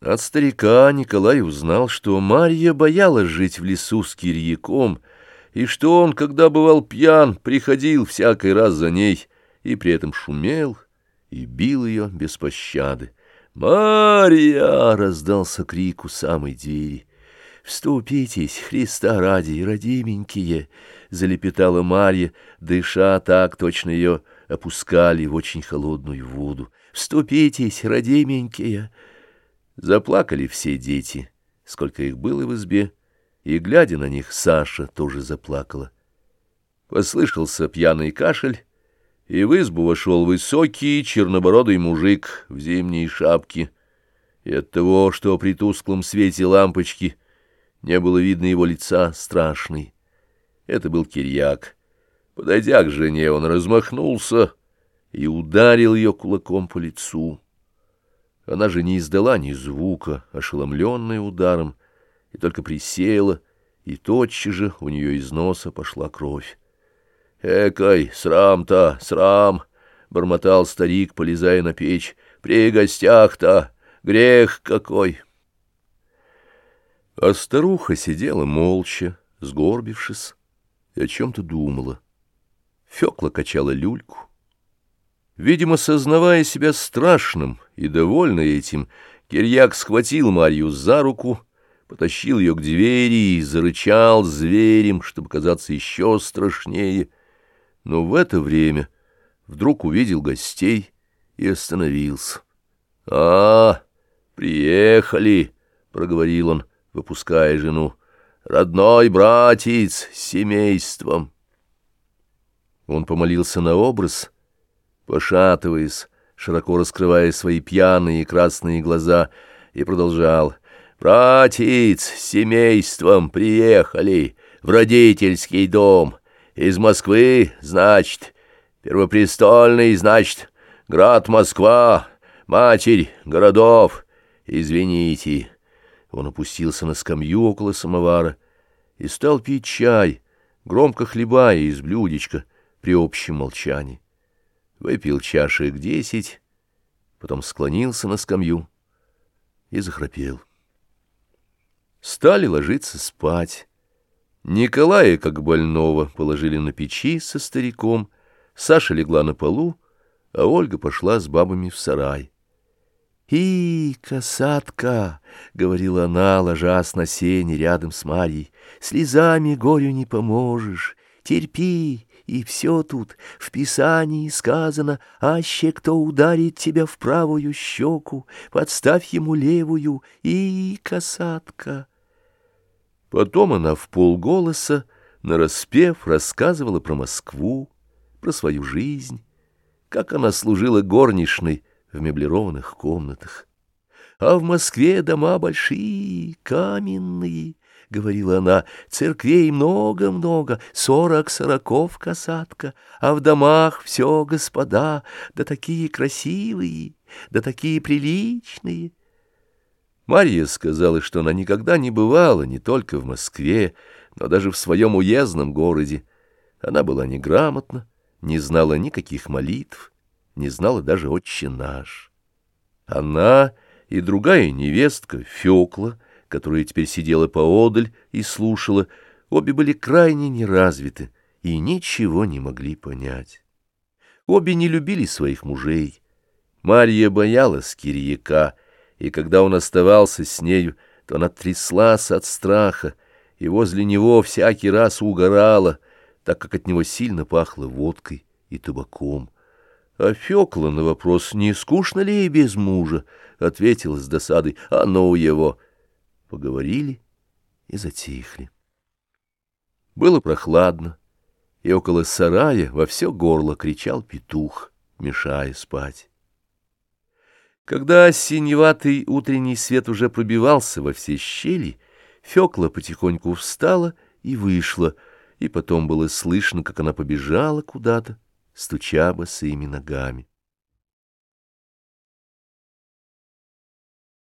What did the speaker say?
От старика Николай узнал, что Марья боялась жить в лесу с Кирьяком, и что он, когда бывал пьян, приходил всякий раз за ней и при этом шумел и бил ее без пощады. «Марья!» — раздался крик у самой двери. «Вступитесь, Христа ради, родименькие!» — залепетала Марья, дыша так, точно ее опускали в очень холодную воду. «Вступитесь, родименькие!» Заплакали все дети, сколько их было в избе, и, глядя на них, Саша тоже заплакала. Послышался пьяный кашель, и в избу вошел высокий чернобородый мужик в зимней шапке, и от того, что при тусклом свете лампочки не было видно его лица, страшный. Это был Кирьяк. Подойдя к жене, он размахнулся и ударил ее кулаком по лицу. Она же не издала ни звука, ошеломленная ударом, и только присела, и тотчас же у нее из носа пошла кровь. «Экой, срам-то, срам!» — бормотал старик, полезая на печь. «При гостях-то грех какой!» А старуха сидела молча, сгорбившись, и о чем-то думала. Фёкла качала люльку. Видимо, сознавая себя страшным и довольный этим, Кирьяк схватил Марью за руку, потащил ее к двери и зарычал зверем, чтобы казаться еще страшнее. Но в это время вдруг увидел гостей и остановился. — А, приехали, — проговорил он, выпуская жену, — родной братец с семейством. Он помолился на образ — пошатываясь, широко раскрывая свои пьяные красные глаза, и продолжал. «Братец семейством приехали в родительский дом. Из Москвы, значит, первопрестольный, значит, град Москва, матерь городов. Извините». Он опустился на скамью около самовара и стал пить чай, громко хлебая из блюдечка при общем молчании выпил чашек десять, потом склонился на скамью и захрапел. Стали ложиться спать. Николая, как больного, положили на печи со стариком, Саша легла на полу, а Ольга пошла с бабами в сарай. «И, касатка!» — говорила она, ложась на сене рядом с Марьей. «Слезами горю не поможешь, терпи, и все тут в Писании сказано, аще кто ударит тебя в правую щеку, подставь ему левую и касатка. Потом она в полголоса, нараспев, рассказывала про Москву, про свою жизнь, как она служила горничной в меблированных комнатах. А в Москве дома большие, каменные, — говорила она, — церквей много-много, сорок сороков касатка, а в домах все господа, да такие красивые, да такие приличные. Марья сказала, что она никогда не бывала не только в Москве, но даже в своем уездном городе. Она была неграмотна, не знала никаких молитв, не знала даже «Отче наш». Она и другая невестка, Фёкла, которая теперь сидела поодаль и слушала, обе были крайне неразвиты и ничего не могли понять. Обе не любили своих мужей. Марья боялась Кирьяка, и когда он оставался с нею, то она тряслась от страха, и возле него всякий раз угорала, так как от него сильно пахло водкой и табаком. А Фёкла на вопрос, не скучно ли ей без мужа, ответила с досадой, а ну его — поговорили и затихли. Было прохладно, и около сарая во все горло кричал петух, мешая спать. Когда синеватый утренний свет уже пробивался во все щели, Фёкла потихоньку встала и вышла, и потом было слышно, как она побежала куда-то, стуча босыми ногами.